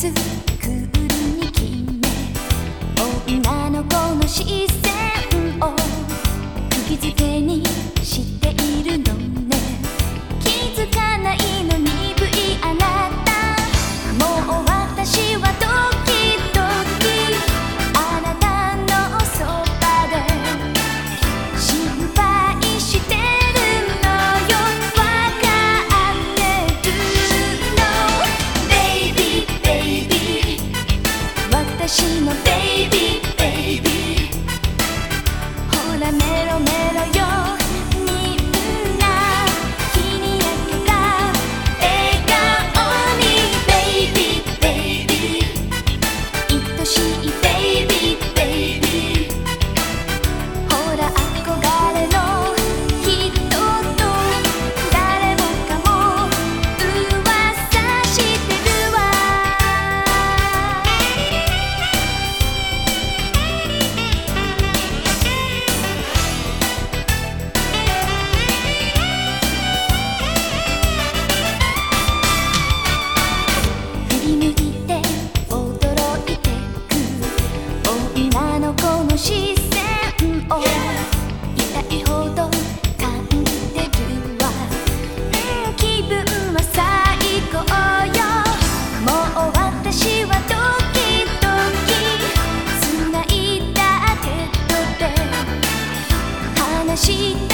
sensiz 心。